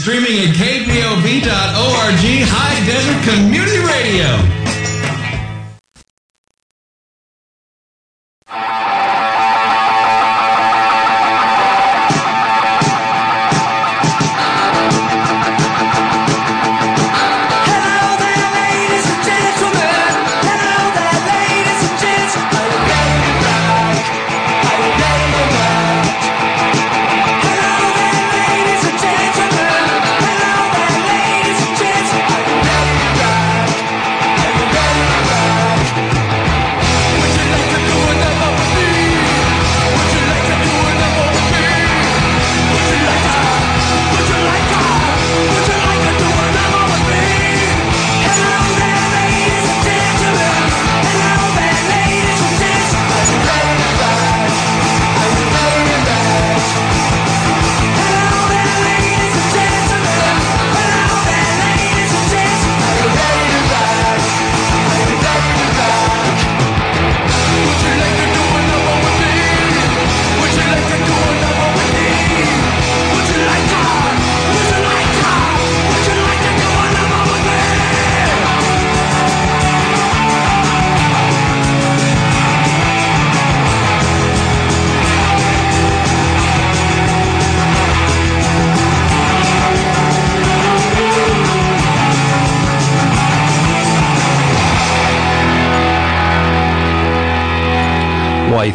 streaming at kpov.org High Desert Community Radio.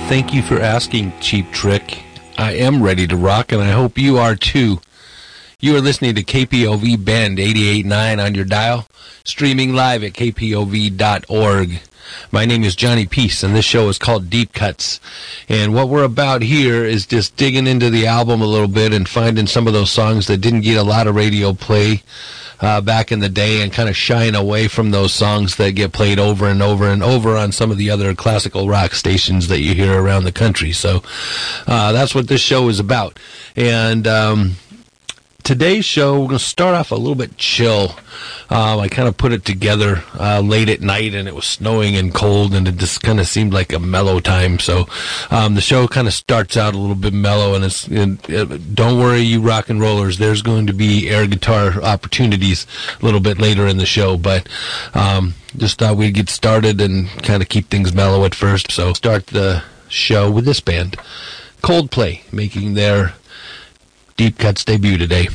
Thank you for asking, Cheap Trick. I am ready to rock, and I hope you are too. You are listening to KPOV Bend 88.9 on your dial, streaming live at kpov.org. My name is Johnny Peace, and this show is called Deep Cuts. And what we're about here is just digging into the album a little bit and finding some of those songs that didn't get a lot of radio play uh, back in the day and kind of shying away from those songs that get played over and over and over on some of the other classical rock stations that you hear around the country. So uh, that's what this show is about. And um, today's show, we're going to start off a little bit chill. Um, I kind of put it together uh, late at night, and it was snowing and cold, and it just kind of seemed like a mellow time. So um, the show kind of starts out a little bit mellow, and it's it, it, don't worry, you rock and rollers. There's going to be air guitar opportunities a little bit later in the show, but um, just thought we'd get started and kind of keep things mellow at first. So start the show with this band, Coldplay, making their Deep Cuts debut today.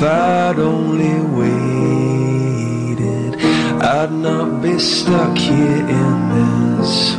if I'd only waited, I'd not be stuck here in this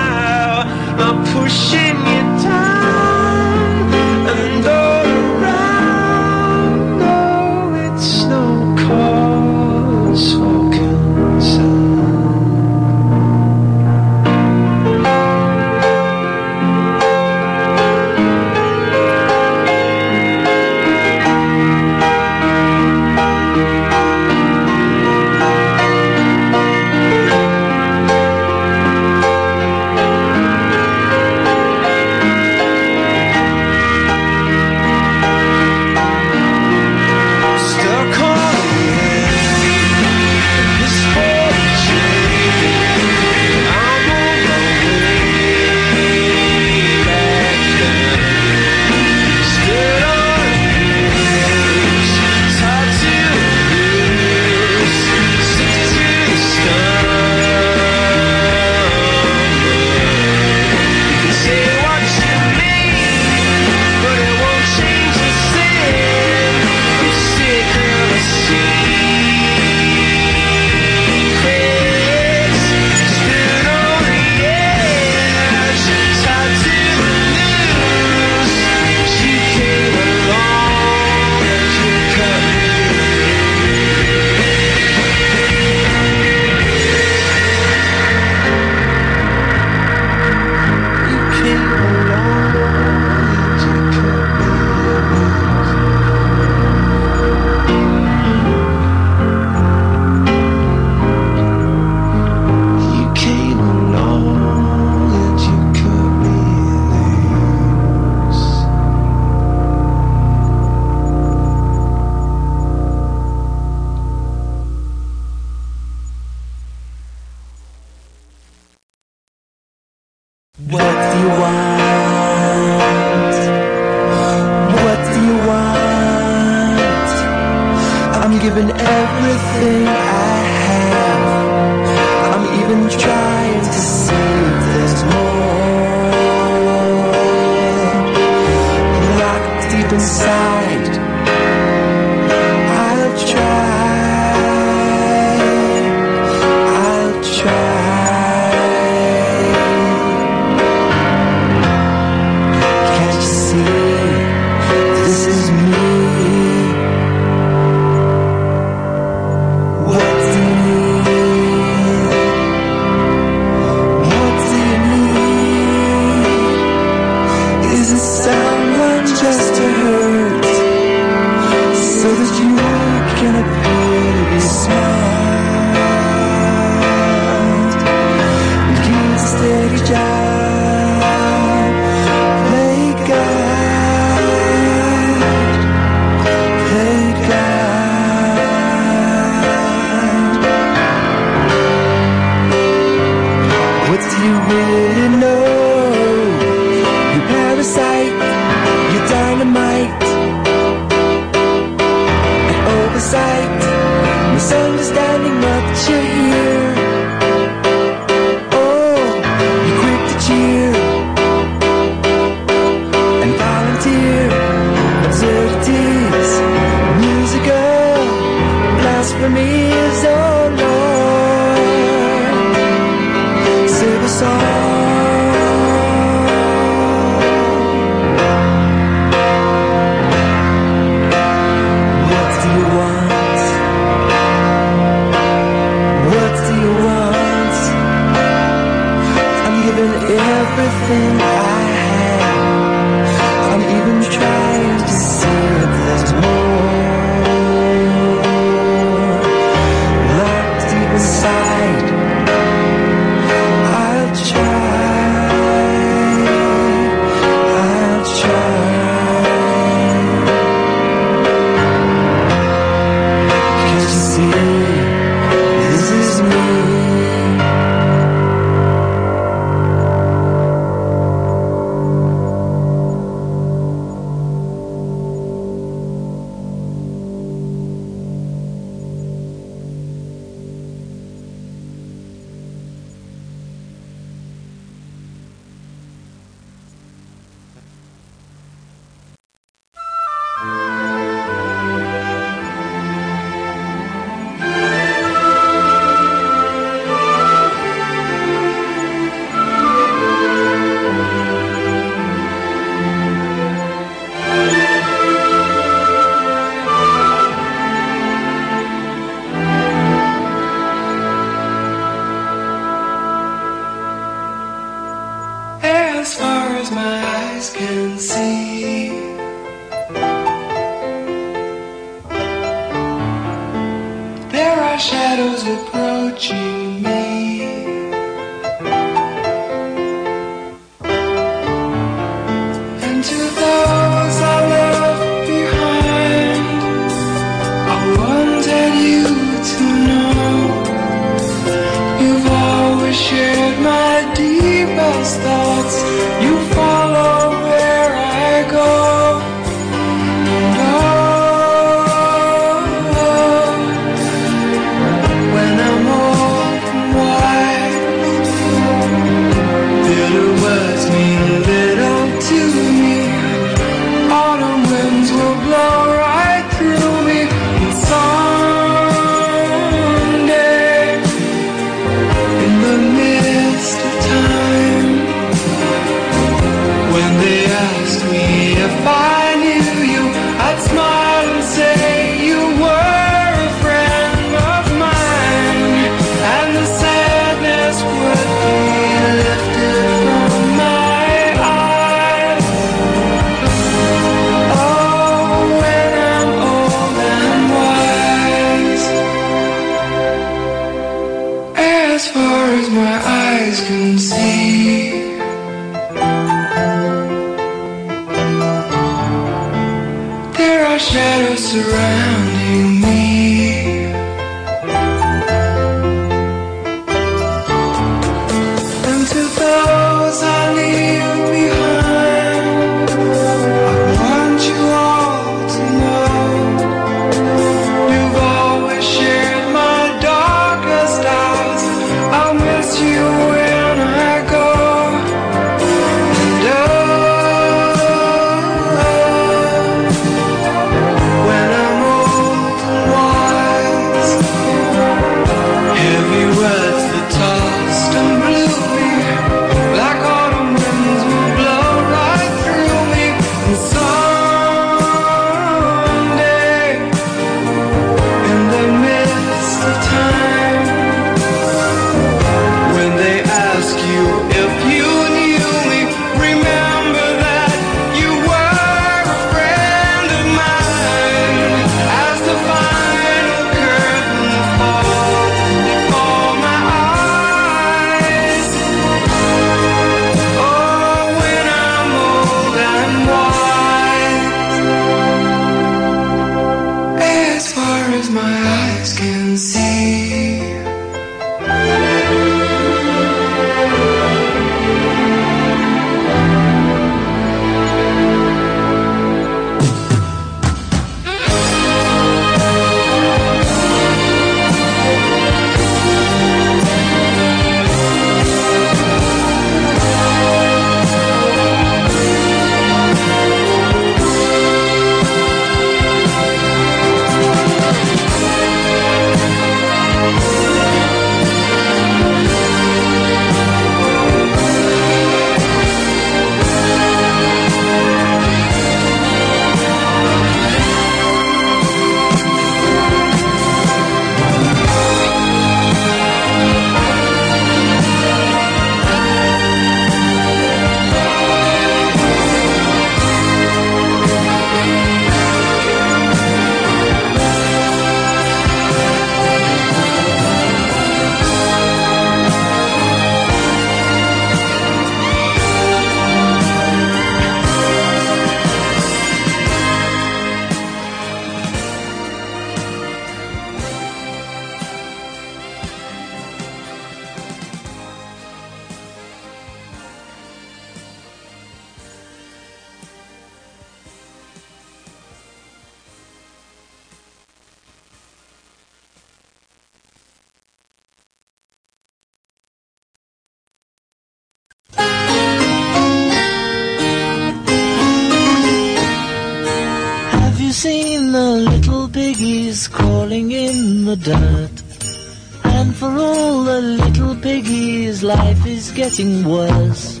getting worse.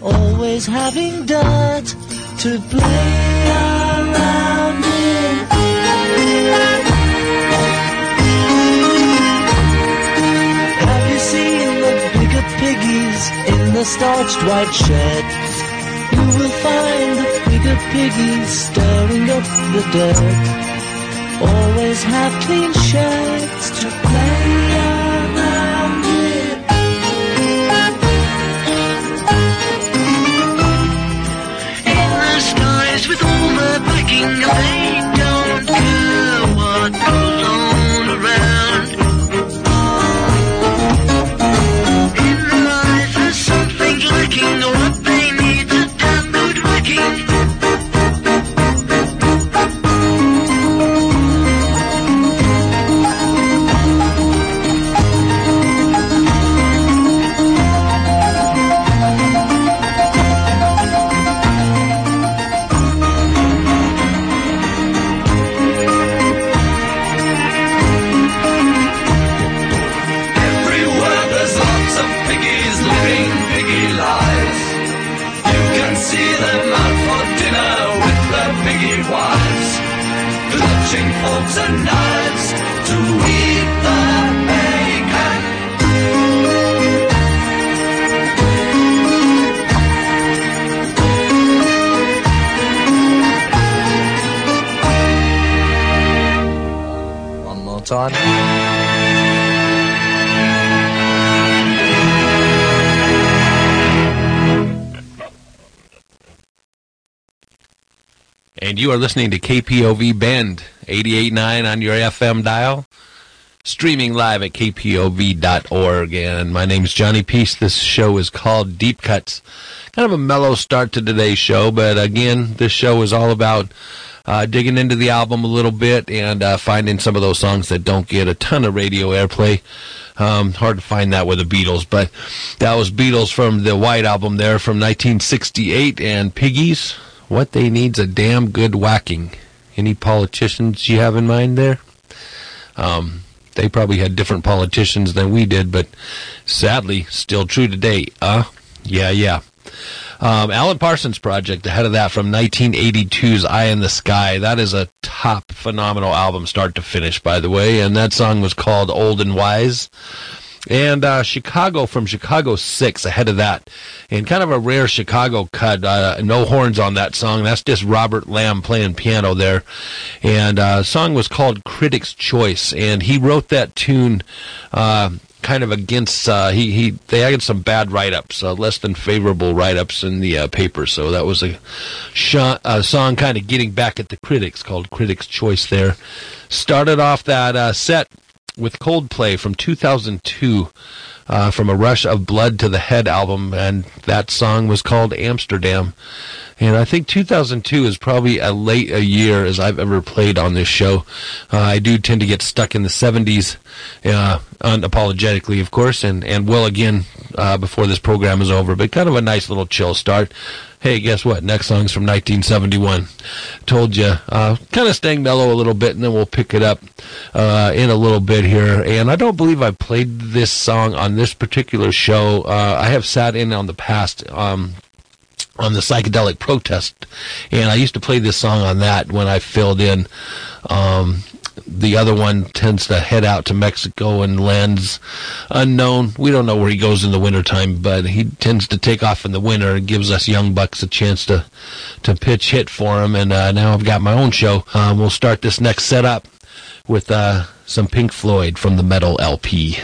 Always having dirt to play around in. Have you seen the bigger piggies in the starched white shed? You will find the bigger piggies stirring up the dirt. Always have clean shirts to play the backing, And you are listening to KPOV Bend 88.9 on your FM dial. Streaming live at kpov.org. And my name is Johnny Peace. This show is called Deep Cuts. Kind of a mellow start to today's show, but again, this show is all about uh, digging into the album a little bit and uh, finding some of those songs that don't get a ton of radio airplay. Um, hard to find that with the Beatles, but that was Beatles from the White Album there from 1968 and Piggies. What they need's a damn good whacking. Any politicians you have in mind there? Um, they probably had different politicians than we did, but sadly, still true today. Uh, yeah, yeah. Um, Alan Parsons Project, ahead of that from 1982's Eye in the Sky. That is a top phenomenal album, start to finish, by the way. And that song was called Old and Wise. And uh, Chicago from Chicago 6 ahead of that. And kind of a rare Chicago cut. Uh, no horns on that song. That's just Robert Lamm playing piano there. And uh, song was called Critic's Choice. And he wrote that tune uh, kind of against uh, he he they had some bad write ups, uh, less than favorable write ups in the uh, paper. So that was a, sh- a song kind of getting back at the critics called Critics' Choice. There started off that uh, set with Coldplay from 2002. Uh, from a Rush of Blood to the Head album, and that song was called Amsterdam. And I think 2002 is probably as late a year as I've ever played on this show. Uh, I do tend to get stuck in the 70s, uh, unapologetically, of course, and, and will again uh, before this program is over. But kind of a nice little chill start. Hey, guess what? Next song's from 1971. Told you. Uh, kind of staying mellow a little bit, and then we'll pick it up uh, in a little bit here. And I don't believe I played this song on this particular show. Uh, I have sat in on the past. Um, on the psychedelic protest, and I used to play this song on that when I filled in. Um, the other one tends to head out to Mexico and lands unknown. We don't know where he goes in the wintertime, but he tends to take off in the winter and gives us young bucks a chance to to pitch hit for him. And uh, now I've got my own show. Um, we'll start this next setup with uh, some Pink Floyd from the Meddle LP.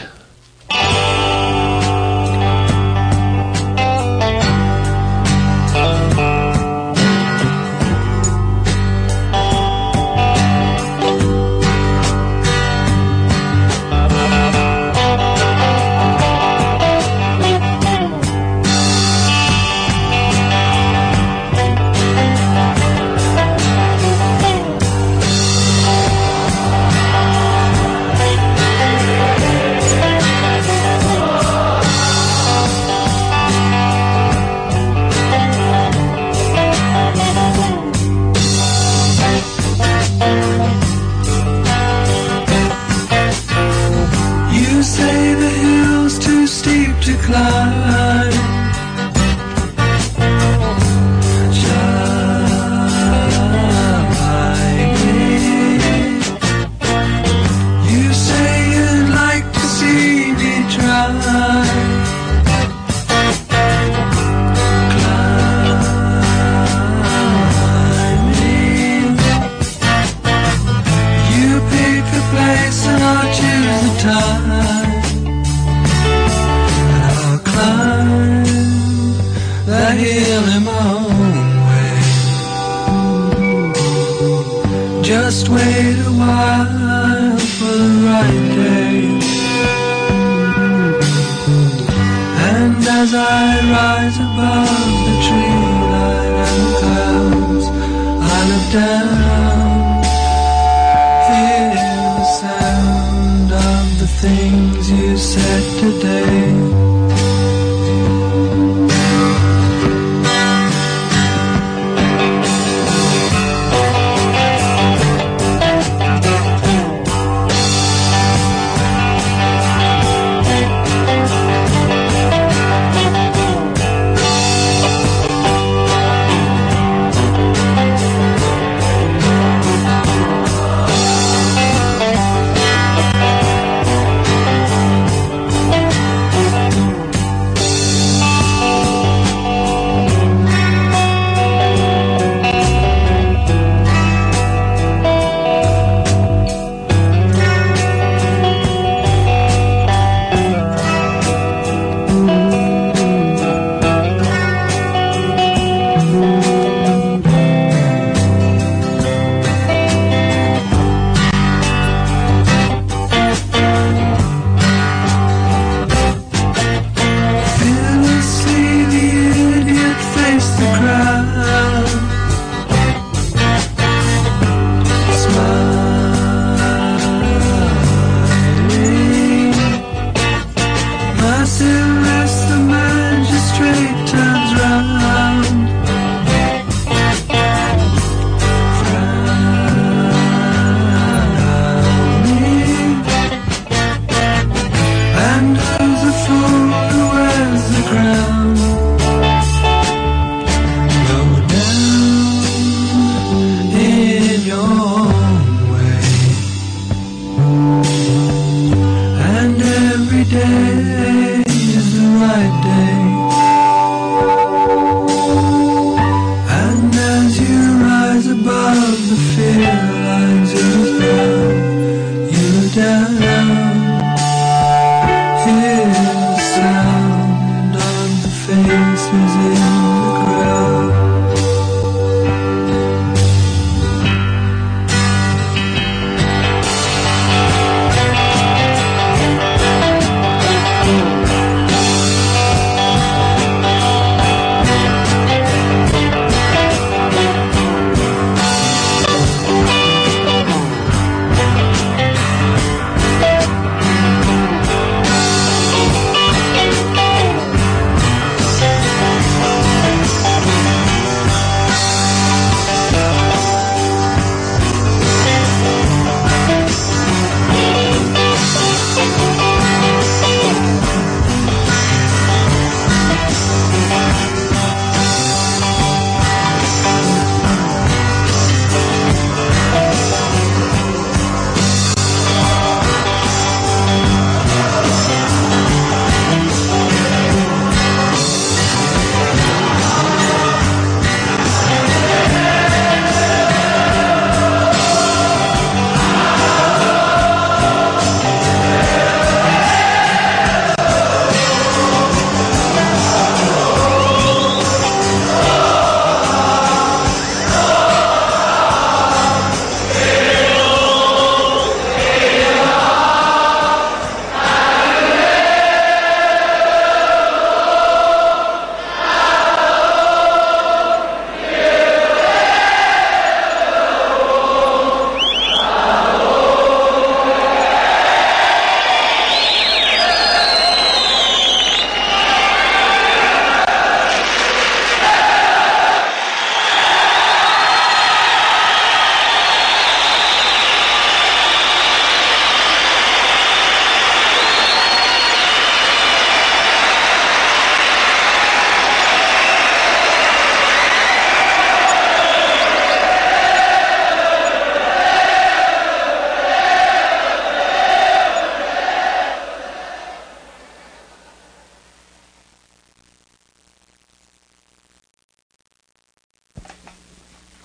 I rise above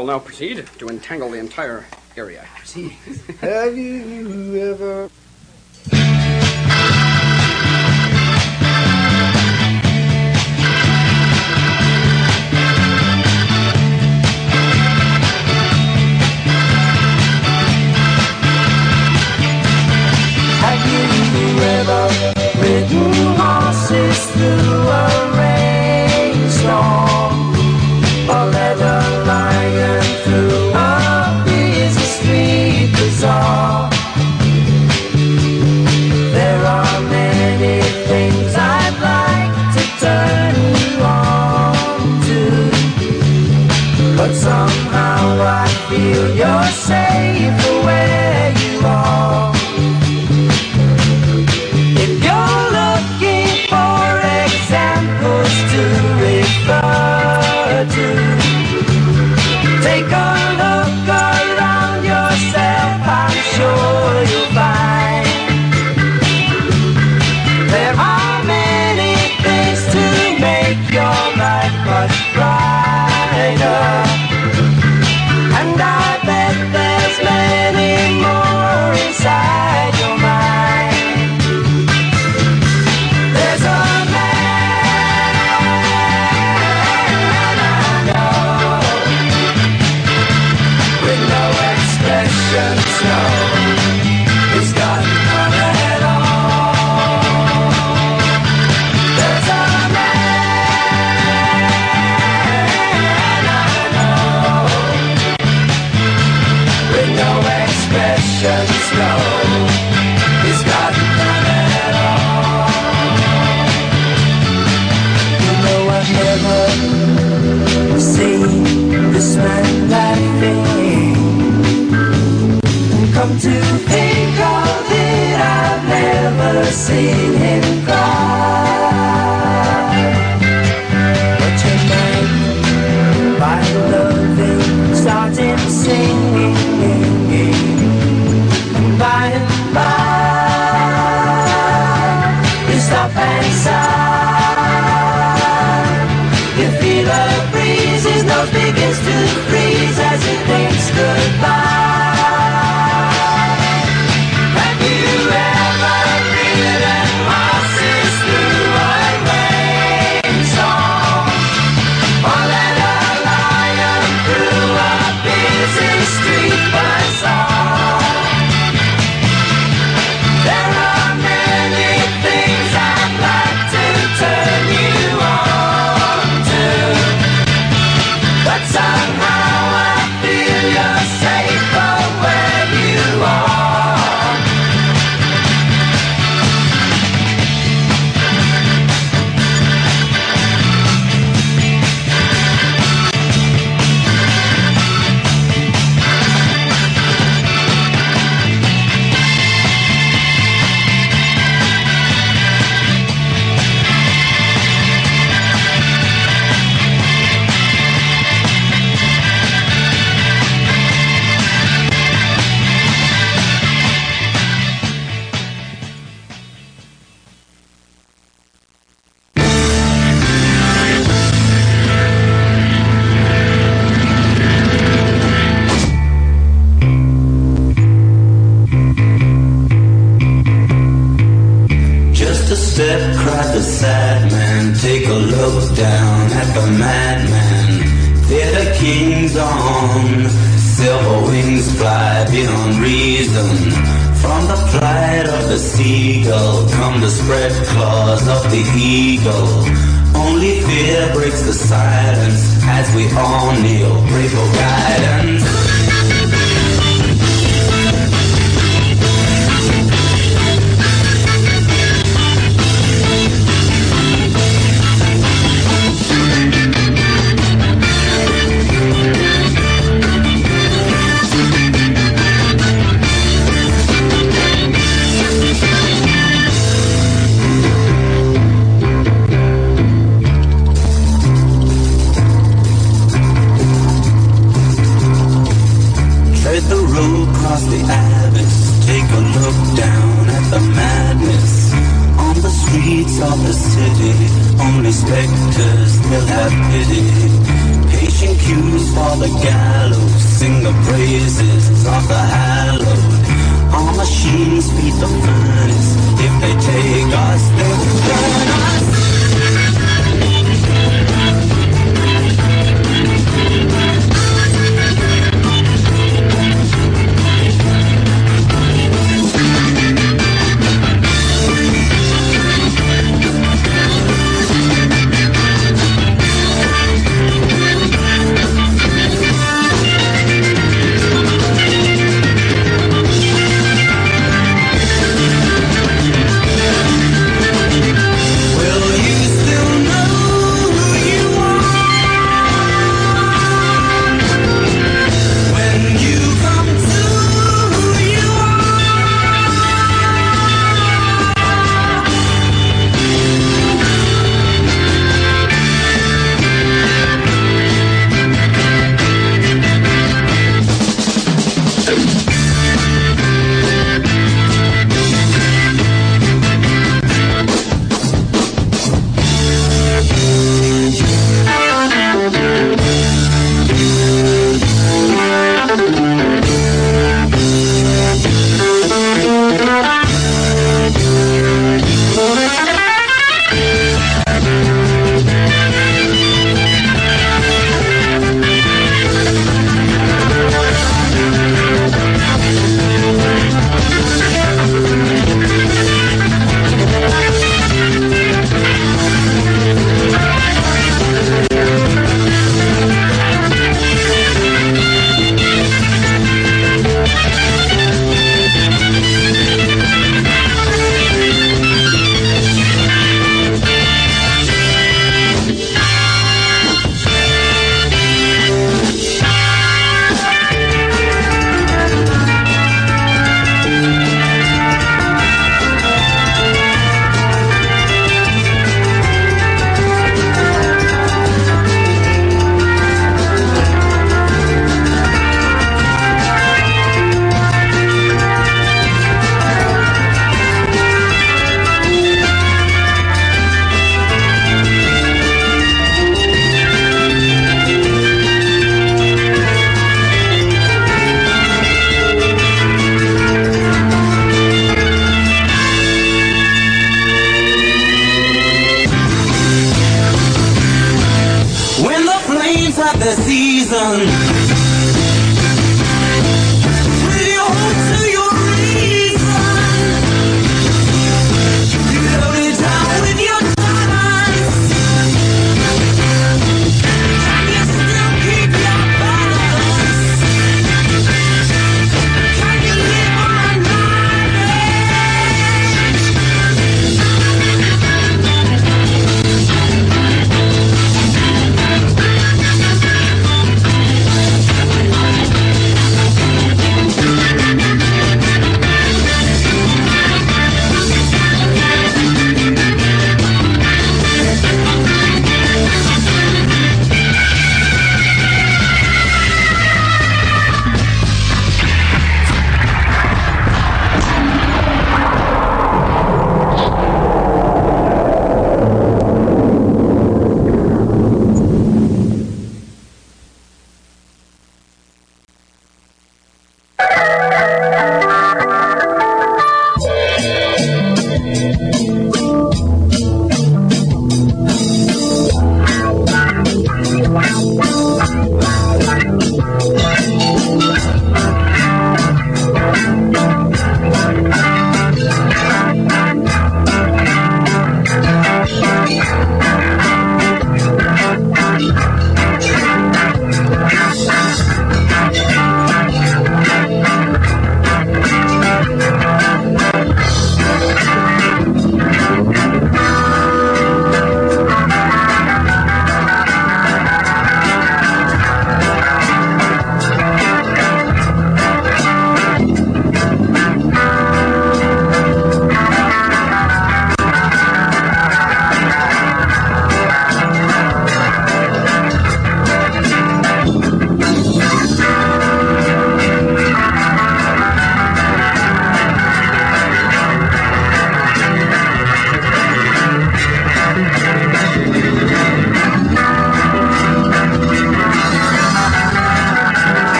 I'll now proceed to entangle the entire area. See, have you ever O'Neill, Bravo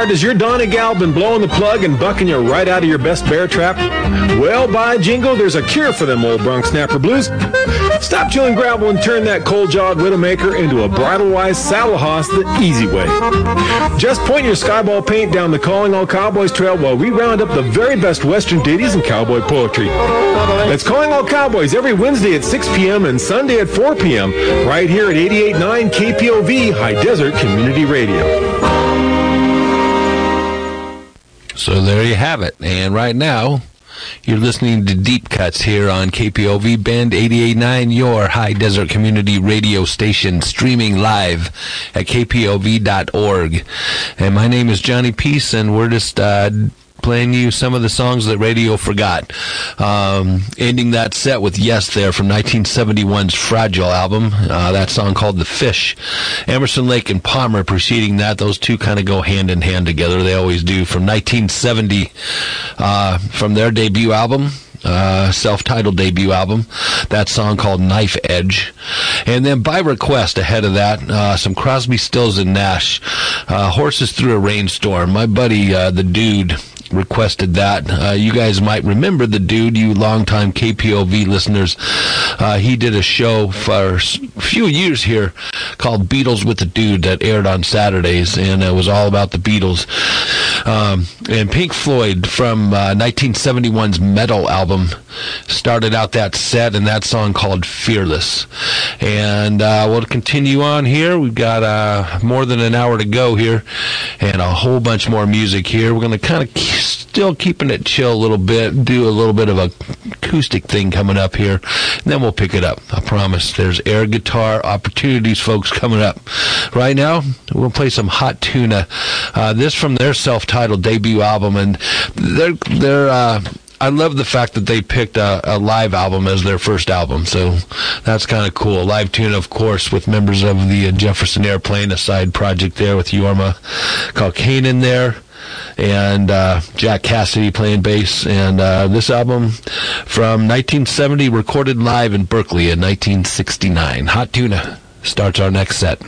Say, has your Donnie gal been blowing the plug and bucking you right out of your best bear trap? Well, by jingo, there's a cure for them old Bronx Snapper blues. Stop chewing gravel and turn that cold-jawed widowmaker into a bridle-wise saddle hoss the easy way. Just point your skyball paint down the Calling All Cowboys trail while we round up the very best Western ditties and cowboy poetry. That's Calling All Cowboys every Wednesday at 6 p.m. and Sunday at 4 p.m. right here at 88.9 KPOV High Desert Community Radio. So there you have it. And right now, you're listening to Deep Cuts here on KPOV Bend 889, your high desert community radio station, streaming live at kpov.org. And my name is Johnny Peace, and we're just uh, playing you some of the songs that radio forgot. Um, ending that set with Yes there from 1971's Fragile album. Uh, that song called The Fish. Emerson Lake and Palmer preceding that. Those two kind of go hand in hand together. They always do. From 1970, uh, from their debut album uh, self-titled debut album. That song called Knife Edge, and then by request ahead of that, uh, some Crosby, Stills and Nash, uh, Horses Through a Rainstorm. My buddy, uh, the dude. Requested that. Uh, you guys might remember the dude, you longtime KPOV listeners. Uh, he did a show for a few years here called Beatles with the Dude that aired on Saturdays, and it was all about the Beatles. Um, and Pink Floyd from uh, 1971's Meddle album started out that set and that song called Fearless. And uh, we'll continue on here. We've got uh, more than an hour to go here and a whole bunch more music here. We're going to kind of still keeping it chill a little bit, do a little bit of a acoustic thing coming up here, and then we'll pick it up. I promise. There's air guitar opportunities, folks, coming up. Right now, we'll play some Hot Tuna. Uh, this from their self-titled debut album, and they're they're. I love the fact that they picked a, a live album as their first album, so that's kind of cool. Live tune, of course, with members of the uh, Jefferson Airplane, a side project there with Jorma called Kane in there and uh, Jack Casady playing bass. And uh, this album from 1970, recorded live in Berkeley in 1969. Hot Tuna starts our next set.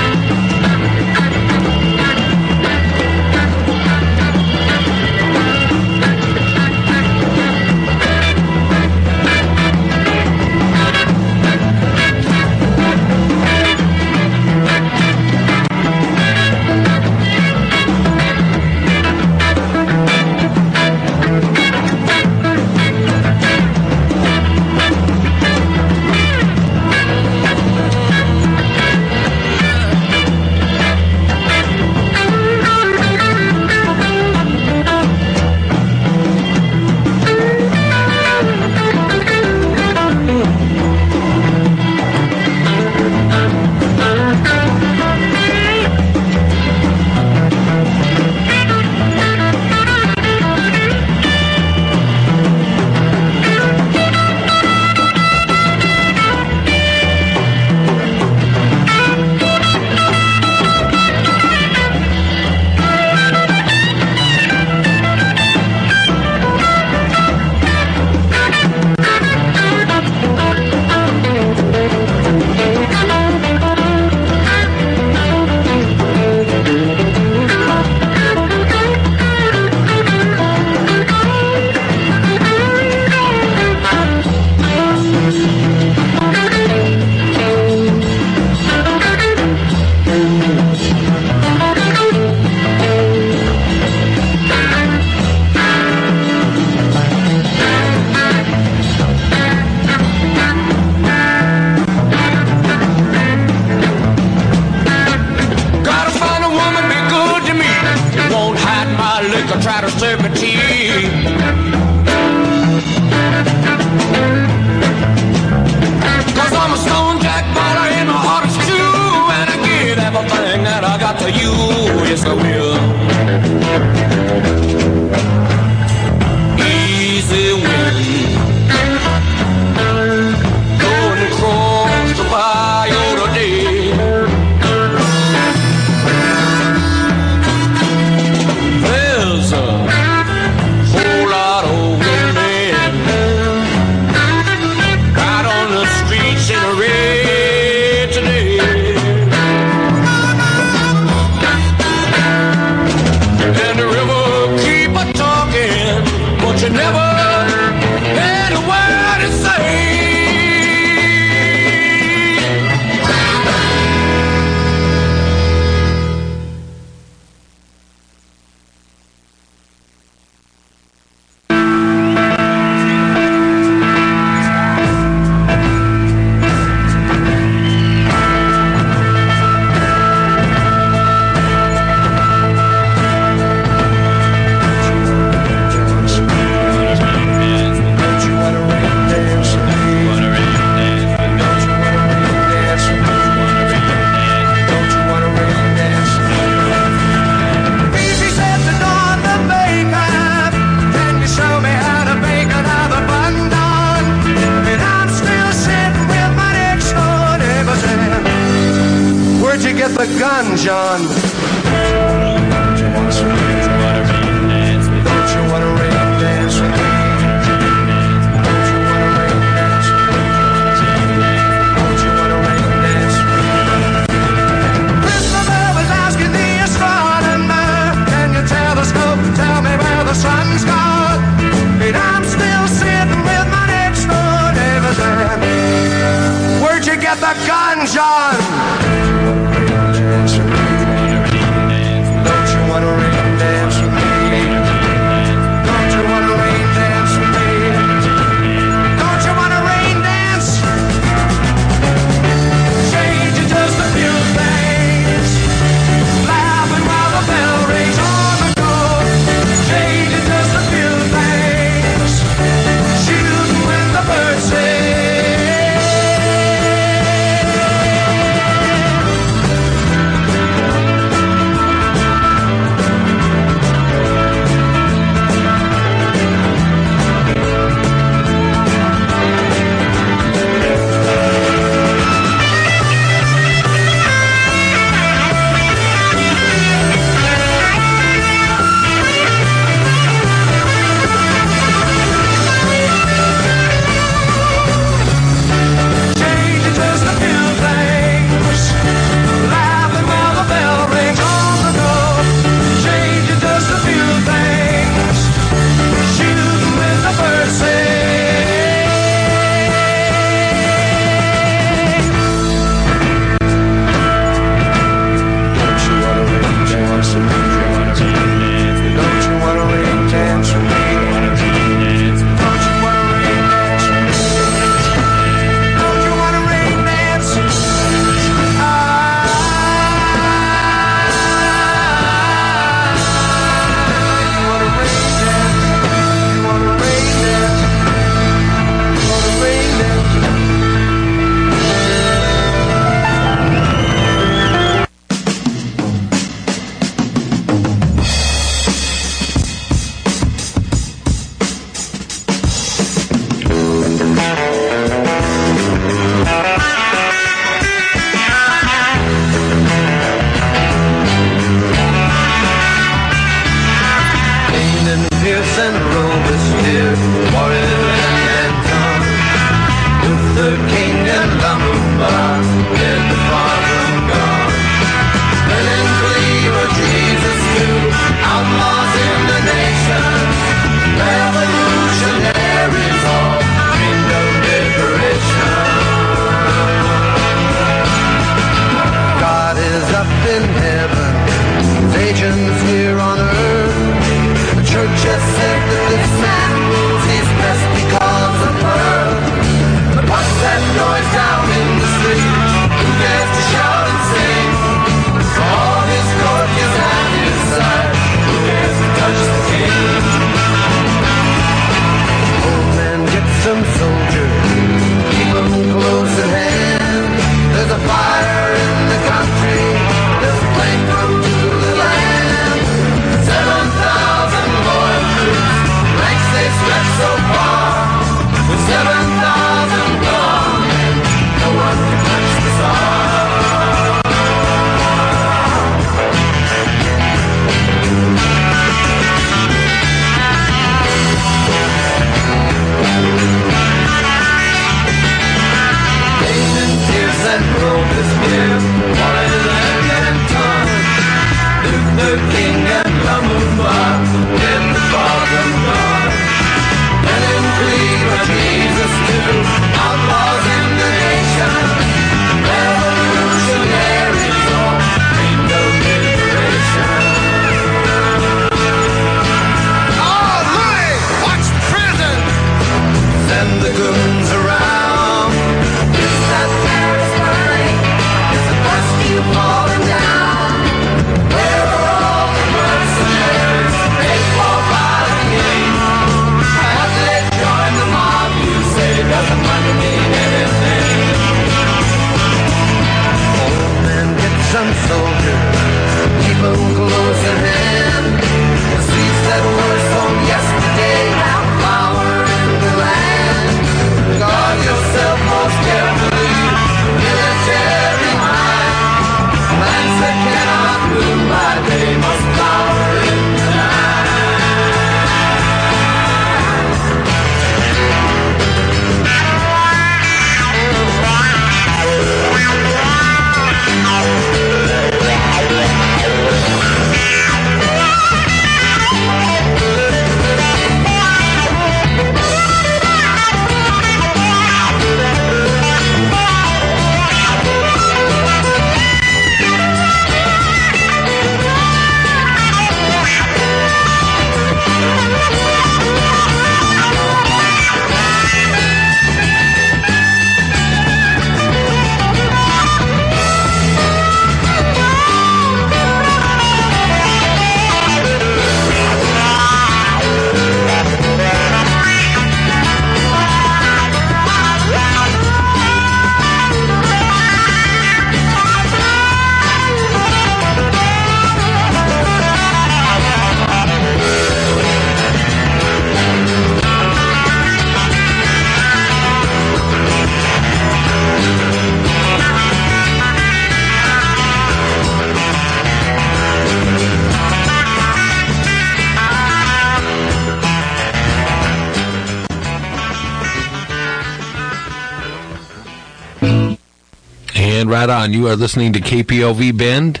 Right on, you are listening to KPOV Bend.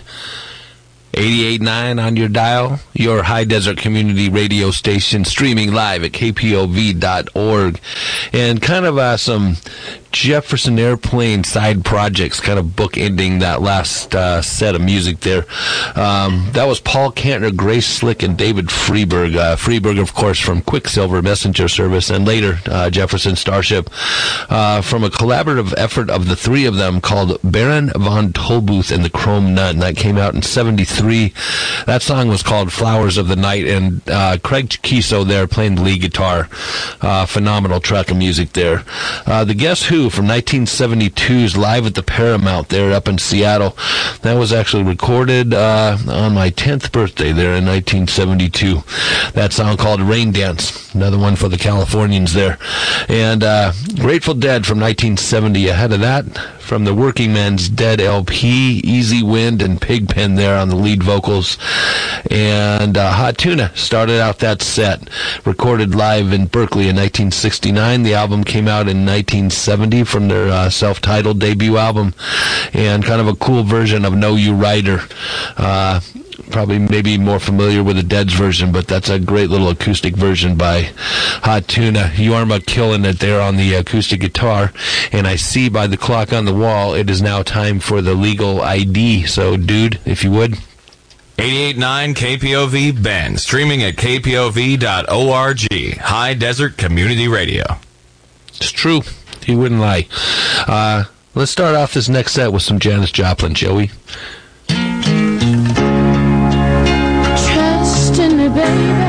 88.9 on your dial, your high desert community radio station, streaming live at kpov.org. And kind of uh, some Jefferson Airplane side projects, kind of bookending that last uh, set of music there. Um, that was Paul Kantner, Grace Slick, and David Freiberg. Uh, Freiberg, of course, from Quicksilver Messenger Service, and later uh, Jefferson Starship, uh, from a collaborative effort of the three of them called Baron von Tollbooth and the Chrome Nun. That came out in 73. That song was called Flowers of the Night, and uh, Craig Chaquico there playing the lead guitar. Uh, phenomenal track of music there. The Guess Who from 1972's Live at the Paramount there up in Seattle. That was actually recorded uh, on my 10th birthday there in 1972. That song called Rain Dance, another one for the Californians there. And uh, Grateful Dead from 1970. Ahead of that, from the Workingman's Dead LP, Easy Wind and Pigpen there on the lead vocals. And uh, Hot Tuna started out that set, recorded live in Berkeley in 1969. The album came out in 1970 from their uh, self-titled debut album, and kind of a cool version of Know You Rider. Uh, probably maybe more familiar with the Dead's version, but that's a great little acoustic version by Hot Tuna. Jorma killing it there on the acoustic guitar. And I see by the clock on the wall, it is now time for the legal ID. So, dude, if you would. 88.9 KPOV Bend, streaming at kpov.org, High Desert Community Radio. It's true. He wouldn't lie. Uh, let's start off this next set with some Janis Joplin, Joey. Baby.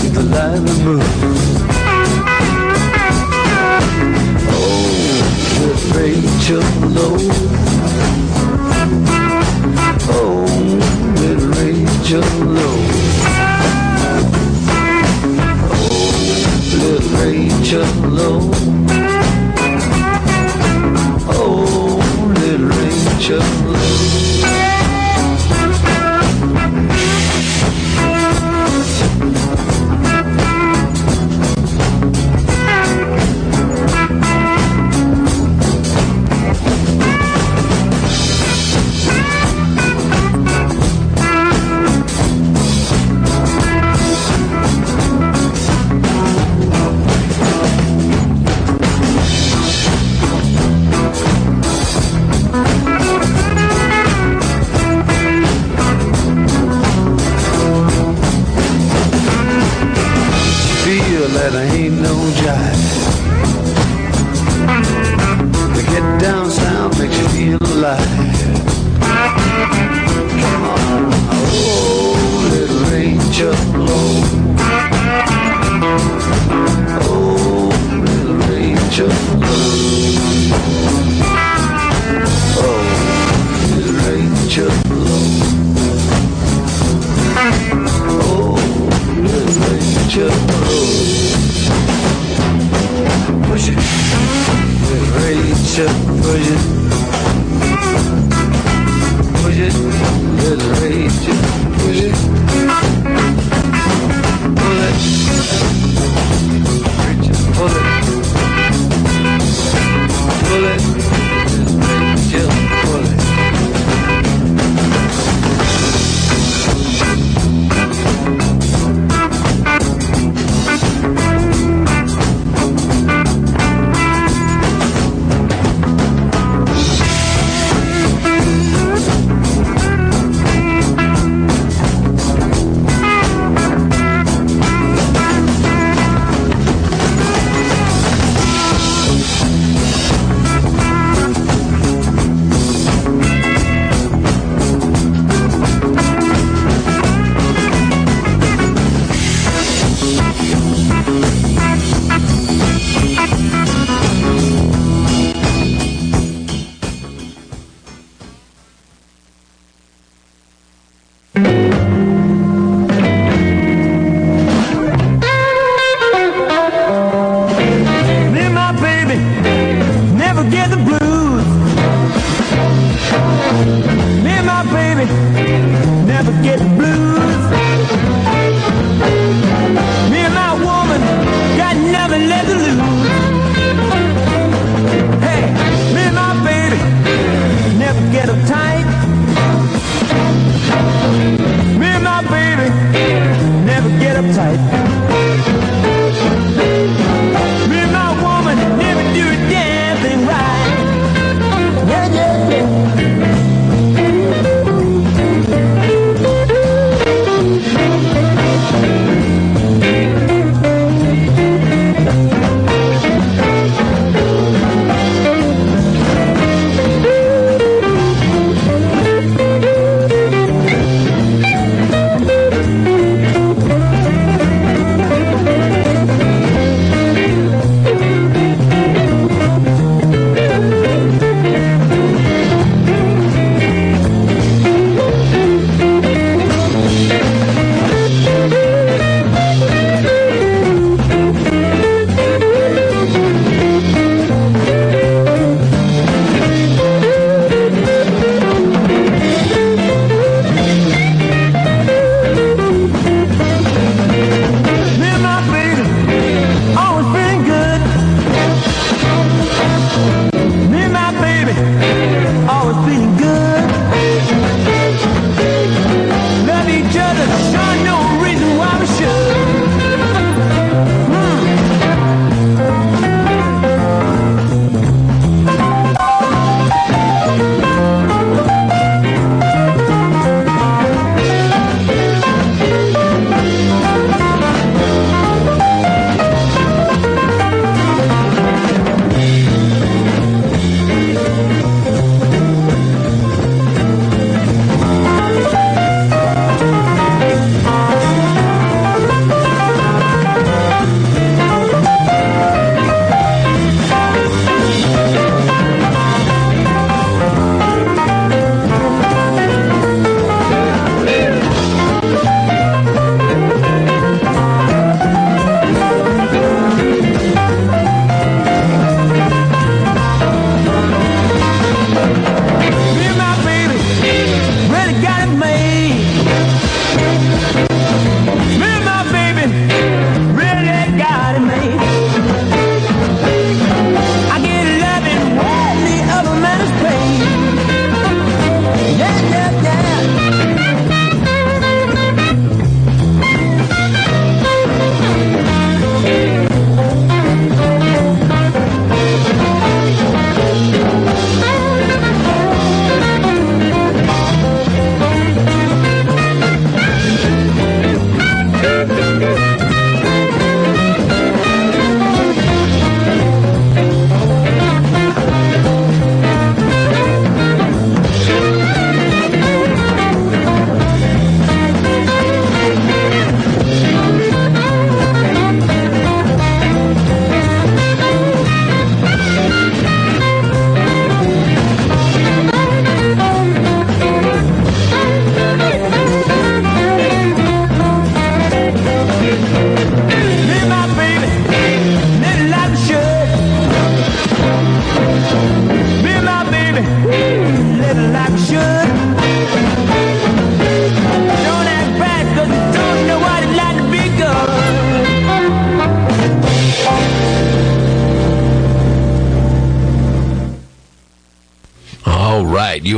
To the light of moon. Oh, Rachel Lowe.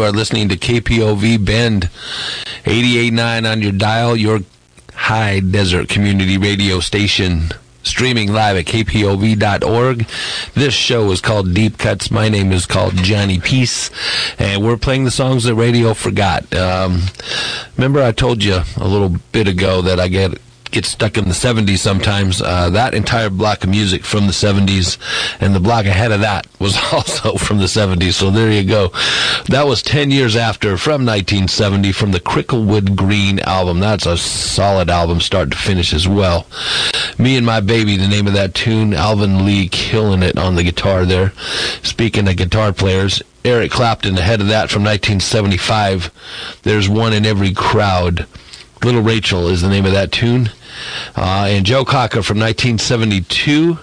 Are listening to KPOV Bend 88.9 on your dial, your high desert community radio station. Streaming live at kpov.org. This show is called Deep Cuts. My name is called Johnny Peace, and we're playing the songs that radio forgot. Um, remember, I told you a little bit ago that I get get stuck in the 70s sometimes. Uh, that entire block of music from the 70s, and the block ahead of that was also from the 70s. So there you go. That was 10 years after from 1970 from the Cricklewood Green album. That's a solid album, start to finish as well. Me and My Baby, the name of that tune. Alvin Lee killing it on the guitar there. Speaking of guitar players, Eric Clapton ahead of that from 1975. There's one in every crowd. Little Rachel is the name of that tune. Uh, and Joe Cocker from 1972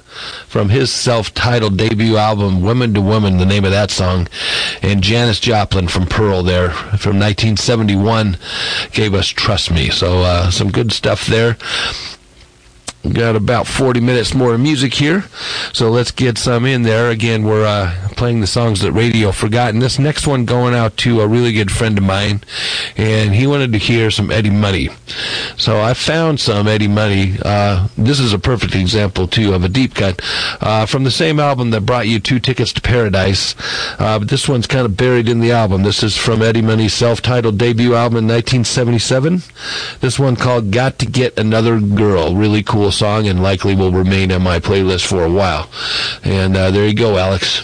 from his self-titled debut album Women to Women, the name of that song. And Janis Joplin from Pearl there from 1971 gave us Trust Me. So uh, some good stuff there. Got about 40 minutes more music here, so let's get some in there. Again, we're uh, playing the songs that radio forgot. And this next one going out to a really good friend of mine, and he wanted to hear some Eddie Money. So I found some Eddie Money. Uh, this is a perfect example, too, of a deep cut uh, from the same album that brought you two tickets to paradise. Uh, but this one's kind of buried in the album. This is from Eddie Money's self titled debut album in 1977. This one called Got to Get Another Girl. Really cool song and likely will remain on my playlist for a while. And uh, there you go, Alex.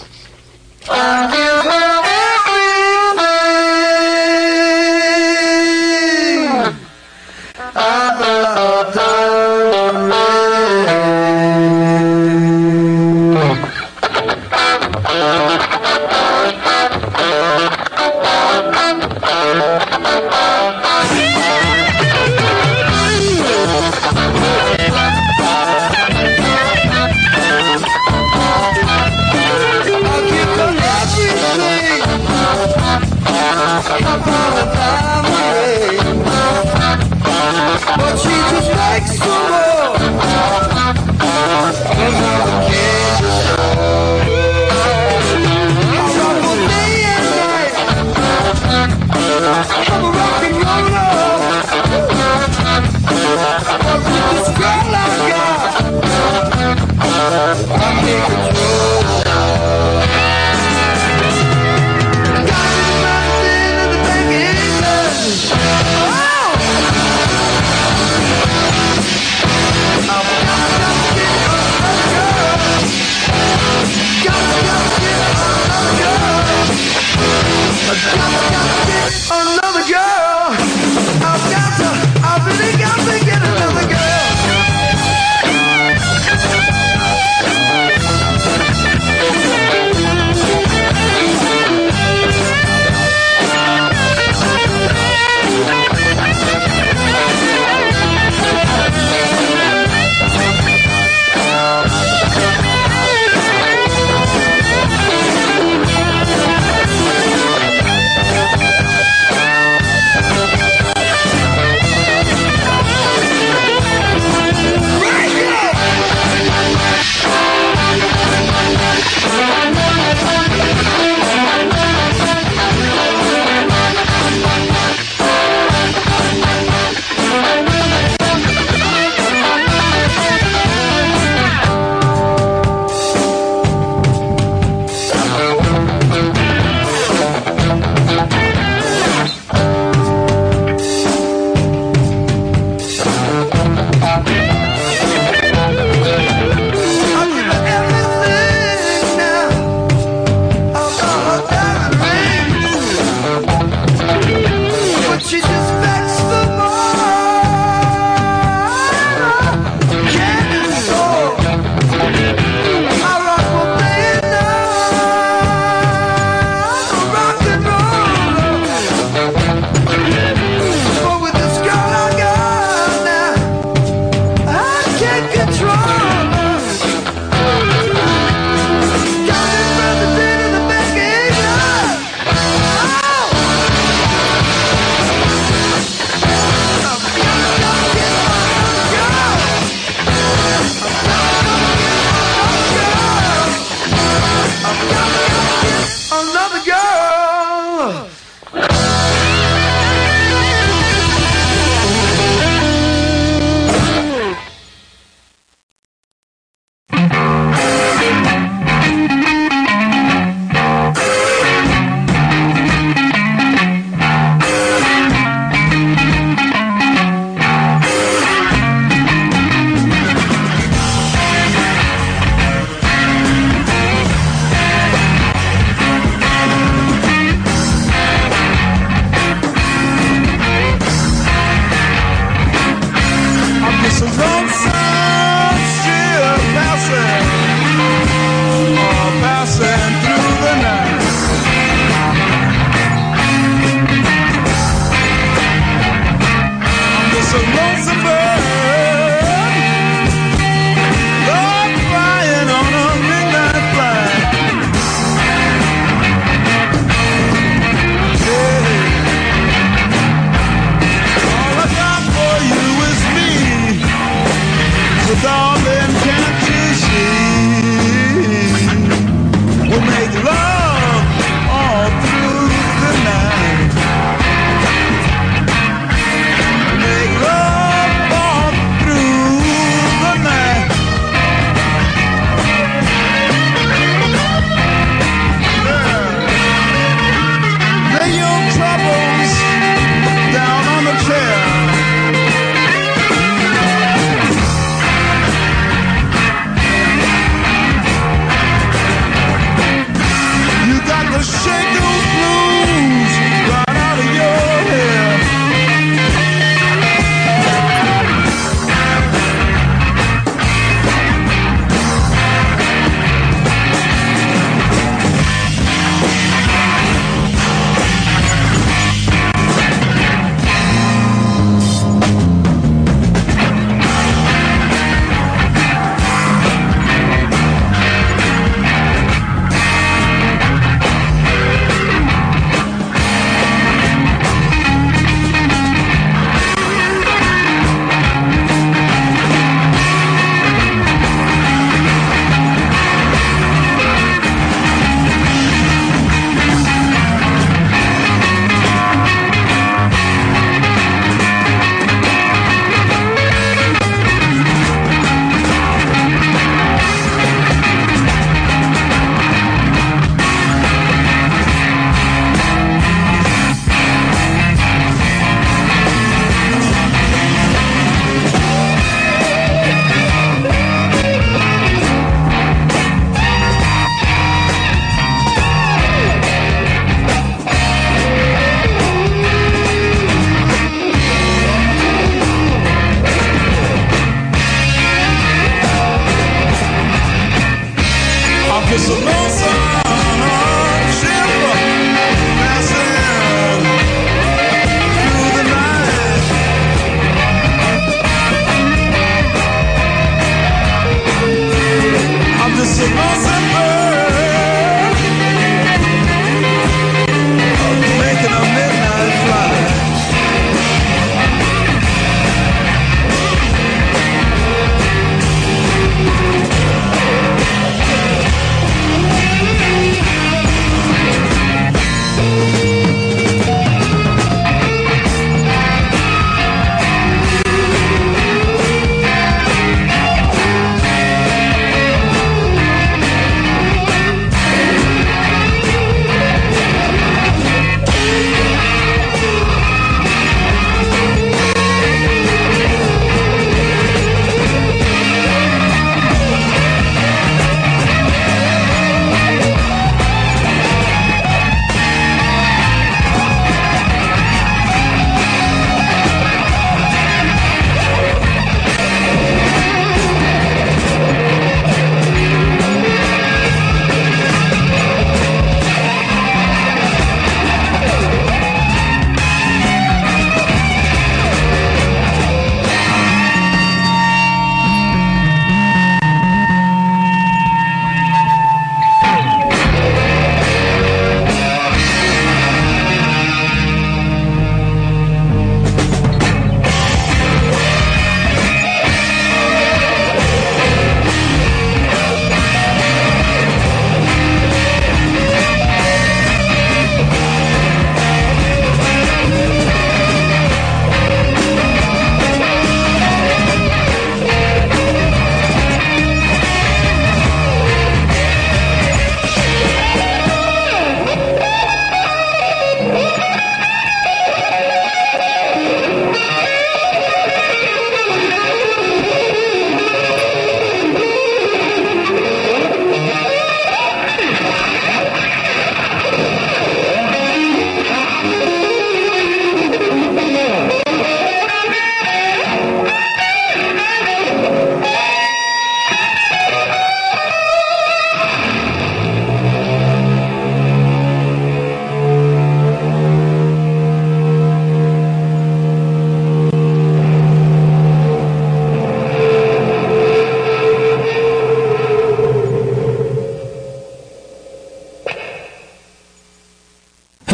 so many.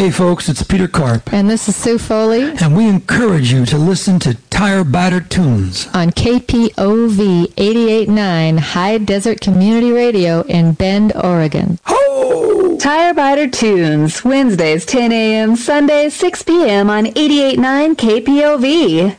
Hey folks, it's Peter Karp. And this is Sue Foley. And we encourage you to listen to Tire Biter Tunes on KPOV 889 High Desert Community Radio in Bend, Oregon. Ho! Tire Biter Tunes, Wednesdays 10 a.m., Sundays 6 p.m. on 88.9 KPOV.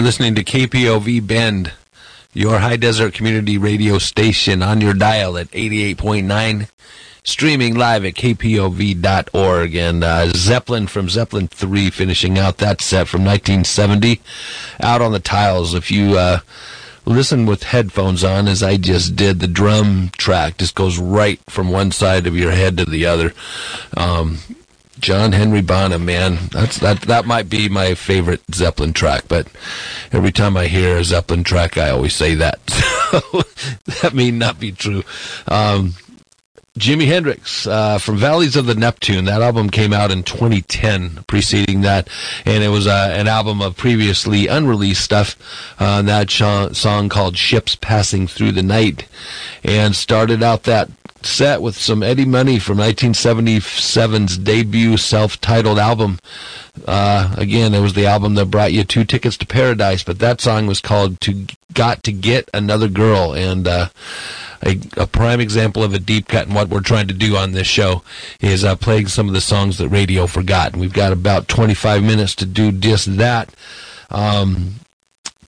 Are listening to KPOV Bend, your high desert community radio station on your dial at 88.9, streaming live at kpov.org. And uh, Zeppelin from Zeppelin 3 finishing out that set from 1970 out on the tiles. If you uh, listen with headphones on, as I just did, the drum track just goes right from one side of your head to the other. Um, John Henry Bonham, man, that's that that might be my favorite Zeppelin track. But every time I hear a Zeppelin track, I always say that. So that may not be true. Um, Jimi Hendrix uh, from Valleys of the Neptune. That album came out in 2010, preceding that, and it was uh, an album of previously unreleased stuff. Uh, that sh- song called "Ships Passing Through the Night," and started out that set with some Eddie Money from 1977's debut self-titled album. Uh, again, it was the album that brought you two tickets to paradise, but that song was called "To Got to Get Another Girl," and uh, a, a prime example of a deep cut. And what we're trying to do on this show is uh, playing some of the songs that radio forgot. And we've got about 25 minutes to do just that. Um,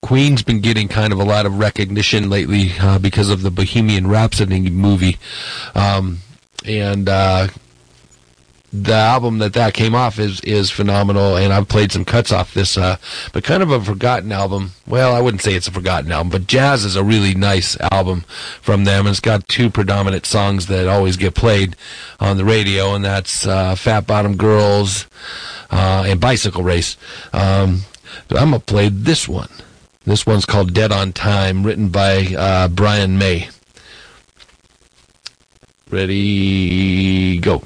Queen's been getting kind of a lot of recognition lately uh, because of the Bohemian Rhapsody movie, um, and uh, the album that that came off is is phenomenal. And I've played some cuts off this, uh, but kind of a forgotten album. Well, I wouldn't say it's a forgotten album, but Jazz is a really nice album from them. And it's got two predominant songs that always get played on the radio, and that's uh, "Fat Bottom Girls" uh, and "Bicycle Race." Um, I'm gonna play this one. This one's called Dead on Time, written by uh, Brian May. Ready, go.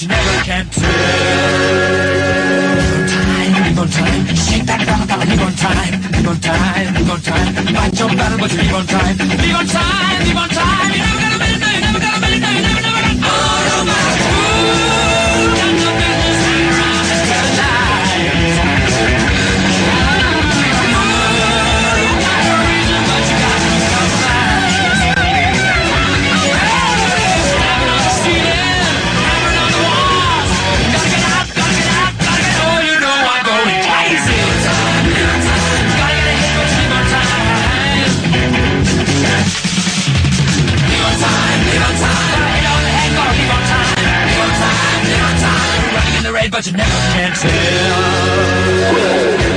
You never can tell. Time, leave on time. Shake that leave on time. Leave on time, leave on time. Fight your battle, but you leave on time. Leave on time, leave on time. You never got a minute, no, you never got a minute, no, you never, never got. Oh, no But you never can Live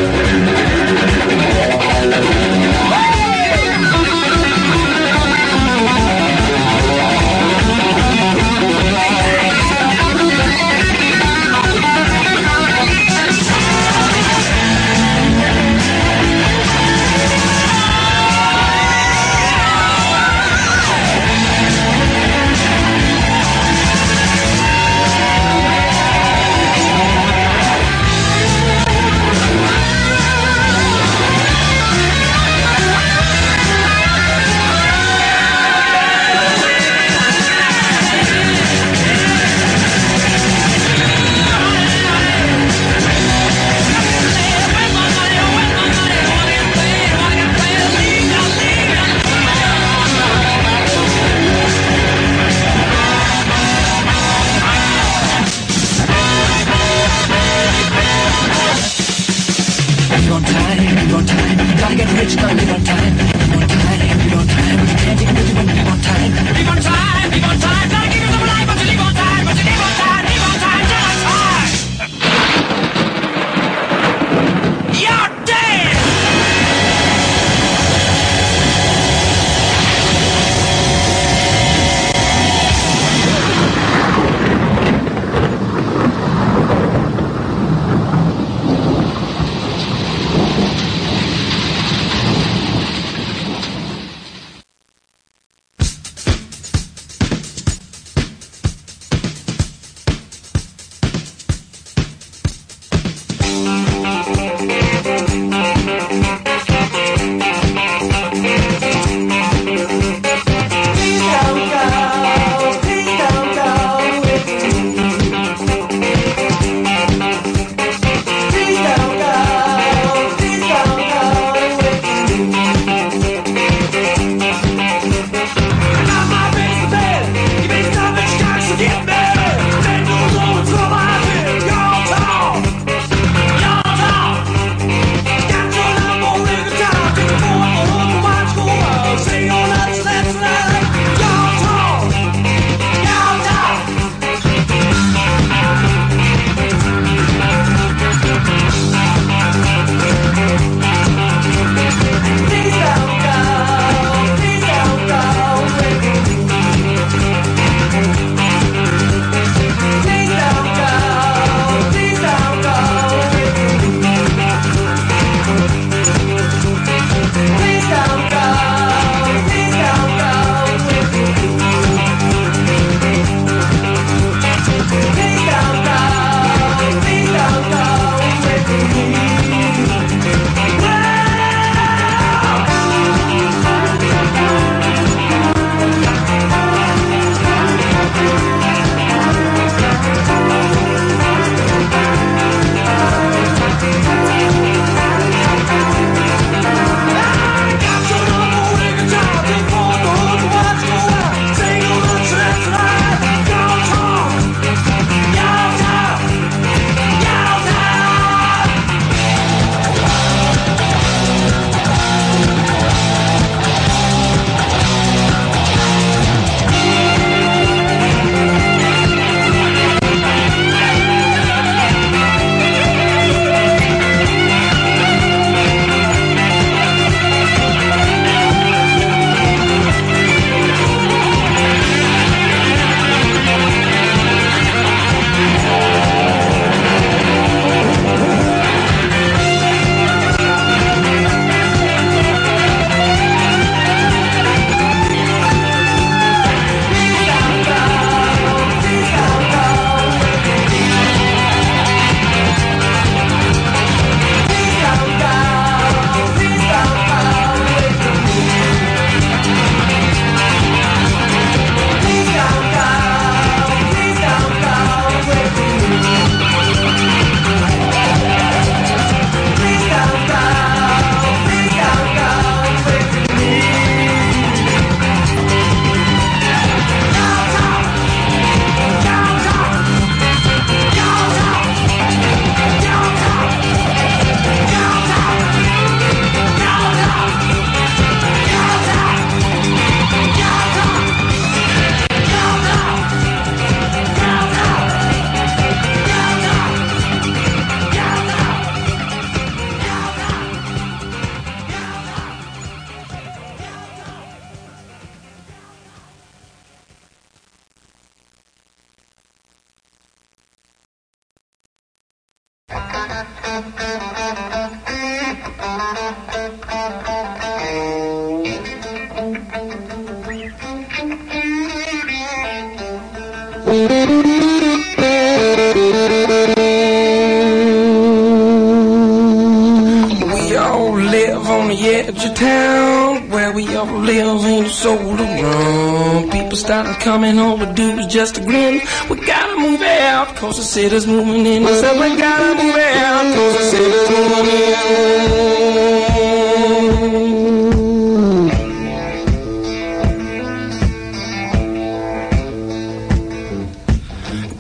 out, cause the city's moving in. I said we gotta move out, the city's moving.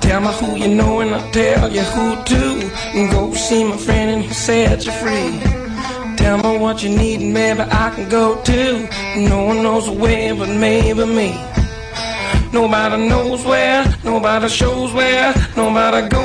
Tell me who you know and I'll tell you who to. Go see my friend and he'll set you free. Tell me what you need and maybe I can go too. No one knows way but maybe me. Nobody knows where, nobody shows where, nobody goes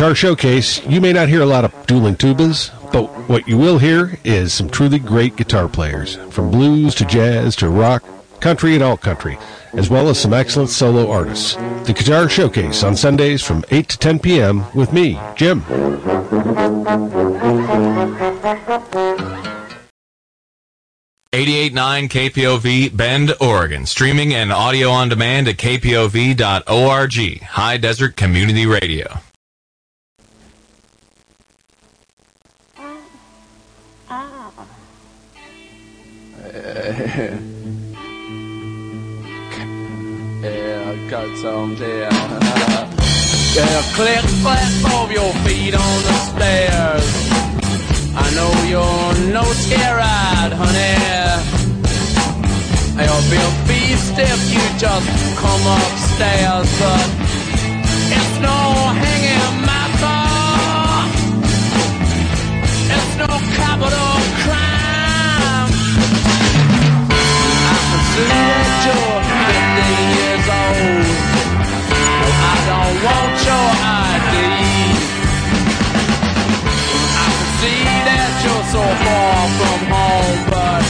Guitar Showcase, you may not hear a lot of dueling tubas, but what you will hear is some truly great guitar players, from blues to jazz to rock, country and alt country, as well as some excellent solo artists. The Guitar Showcase on Sundays from 8 to 10 p.m. with me, Jim. Eighty-eight nine KPOV Bend, Oregon. Streaming and audio on demand at kpov.org. High Desert Community Radio. Yeah, got some there. yeah, click, clap of your feet on the stairs. I know you're no scared, honey. You'll be a beast if you just come upstairs, but capital crime. I see that you're 15 years old. No, I don't want your ID. I can see that you're so far from home, but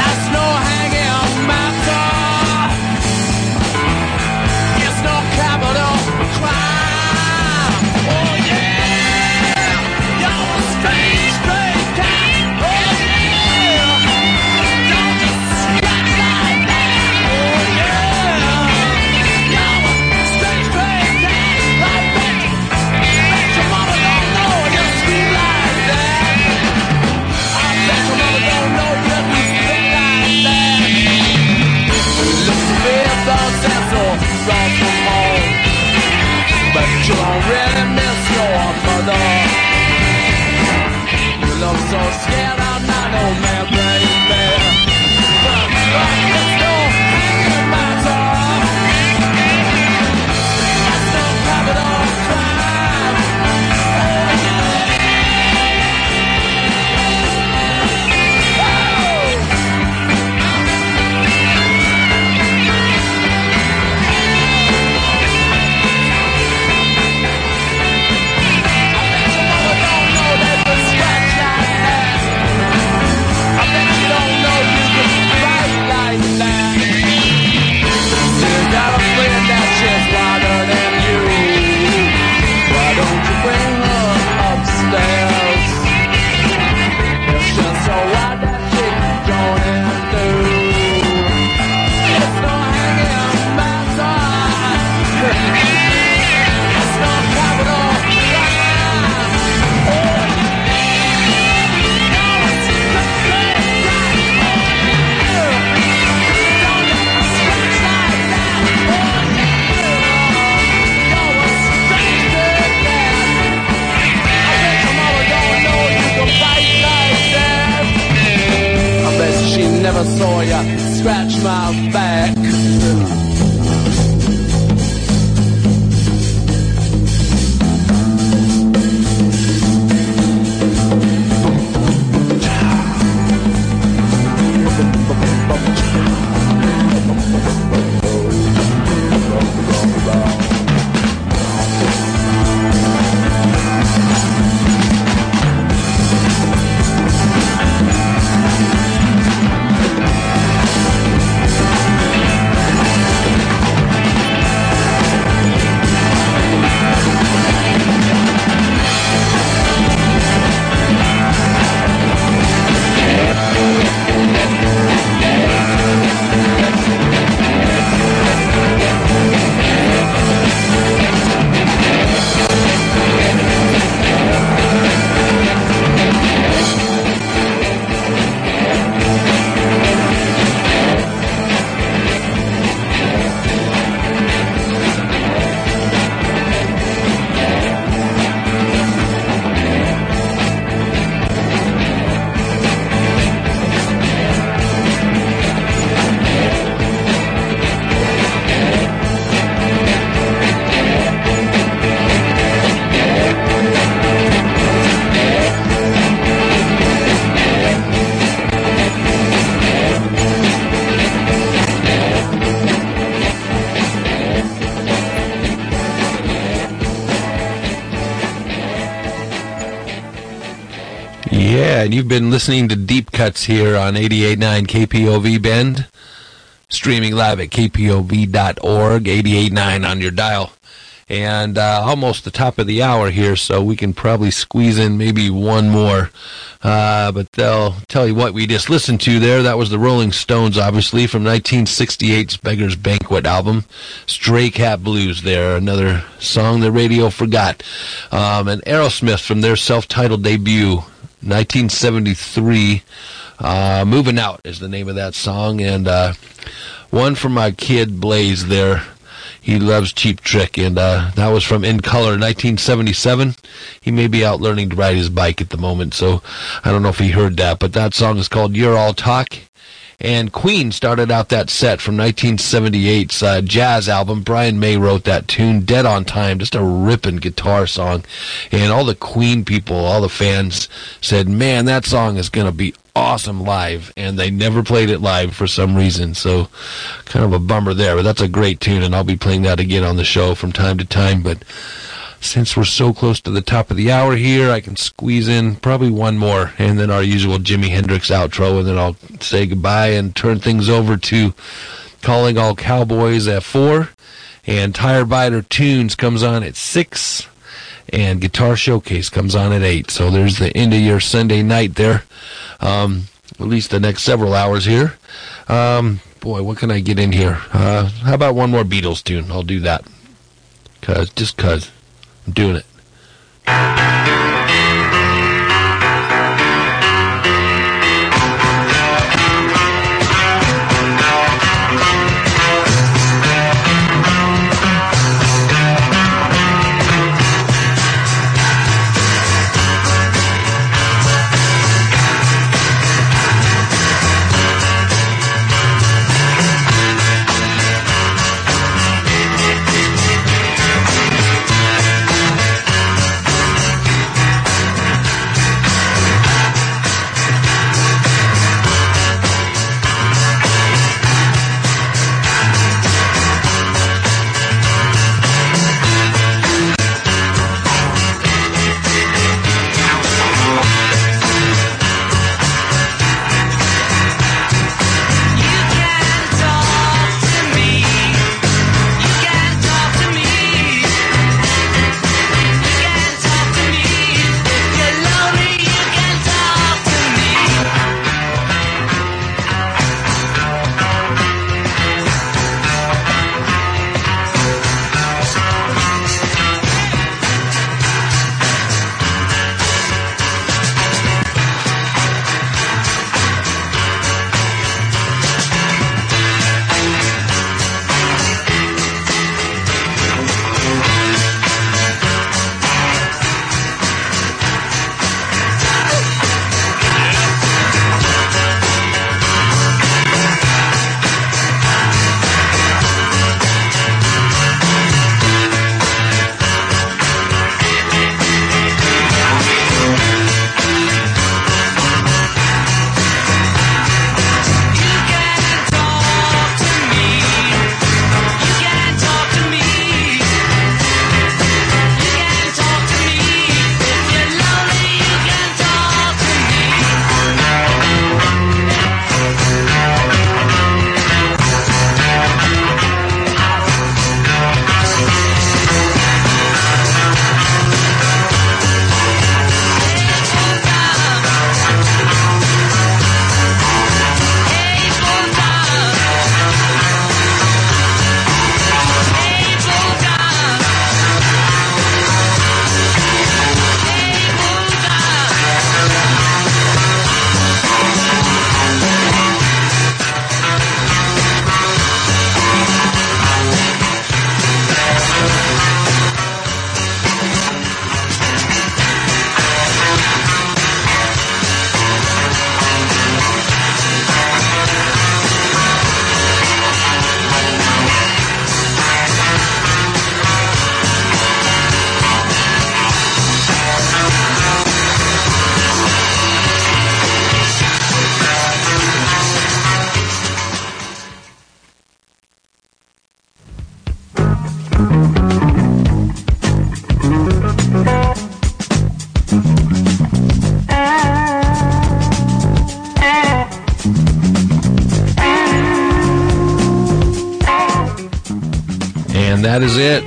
that's no really miss your mother. You look so scared, never saw you scratch my back. And you've been listening to Deep Cuts here on 88.9 KPOV Bend, streaming live at kpov.org, 88.9 on your dial. And uh, almost the top of the hour here, so we can probably squeeze in maybe one more. Uh, but they'll tell you what we just listened to there. That was the Rolling Stones, obviously, from 1968's Beggar's Banquet album. Stray Cat Blues there, another song the radio forgot. Um, and Aerosmith from their self-titled debut, 1973. Uh, Moving Out is the name of that song. And uh, one for my kid, Blaze, there. He loves Cheap Trick, and uh, that was from In Color, 1977. He may be out learning to ride his bike at the moment, so I don't know if he heard that. But that song is called You're All Talk. And Queen started out that set from 1978's uh, jazz album. Brian May wrote that tune, Dead on Time, just a ripping guitar song. And all the Queen people, all the fans said, man, that song is going to be awesome live. And they never played it live for some reason. So kind of a bummer there. But that's a great tune, and I'll be playing that again on the show from time to time. But since we're so close to the top of the hour here, I can squeeze in probably one more, and then our usual Jimi Hendrix outro, and then I'll say goodbye and turn things over to Calling All Cowboys at 4, and Tire Biter Tunes comes on at 6, and Guitar Showcase comes on at 8. So there's the end of your Sunday night there, um, at least the next several hours here. Um, boy, what can I get in here? Uh, how about one more Beatles tune? I'll do that. Cause, just cause. I'm doing it.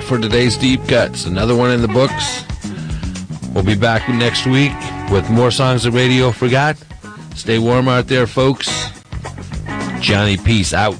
For today's Deep Cuts. Another one in the books. We'll be back next week with more songs the radio forgot. Stay warm out there, folks. Johnny Peace out.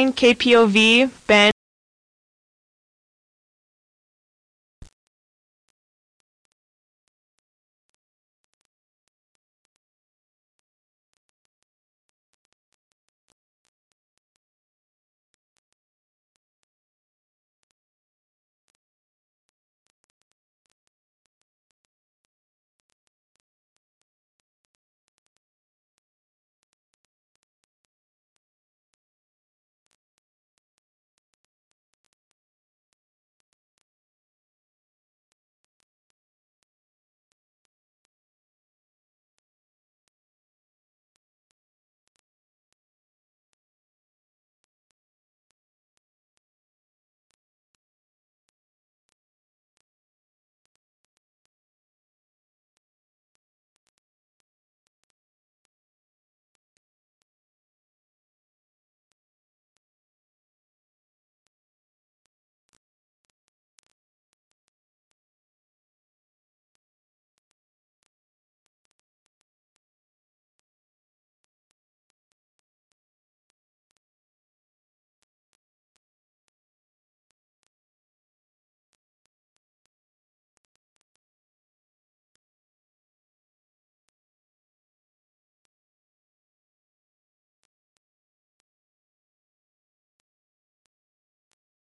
9 KPOV, Bend.